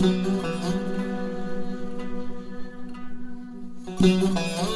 Thank you.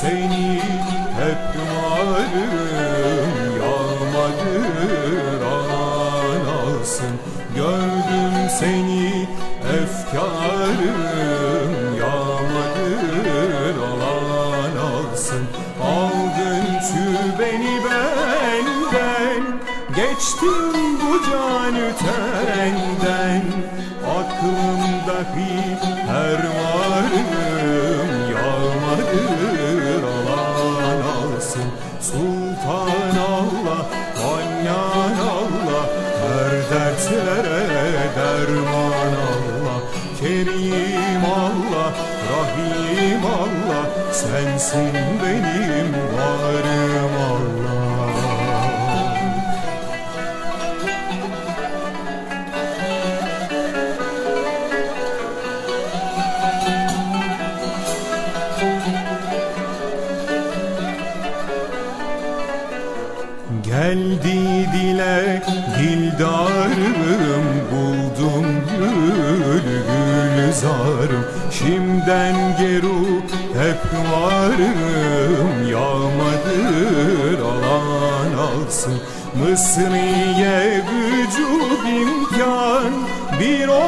seni hep umarım Yağmadır anasın Gördüm seni efkarım Yağmadır alan alsın. Aldın tübeni benden Geçtim bu can ötenden Aklımdaki her var Sultan Allah, Anyan Allah, her dertlere derman Allah, Kerim Allah, Rahim Allah, sensin benim varım Allah. Geldi dile dildarım buldum gül gülzarım Şimdiden geru hep varım yağmadır alan alsın. Mısriye vücub imkan bir o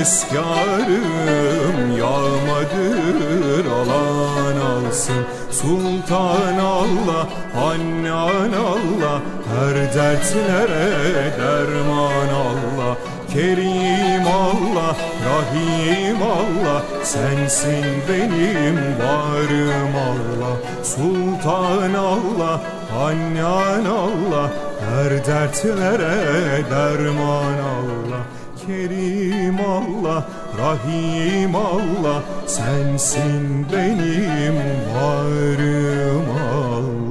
Eskarım yağmadır alan alsın. Sultan Allah, Hannan Allah Her dertlere derman Allah. Kerim Allah, Rahim Allah Sensin benim varım Allah. Sultan Allah, Hannan Allah Her dertlere derman Allah. Kerim Allah, Rahim Allah Sensin benim varım Allah.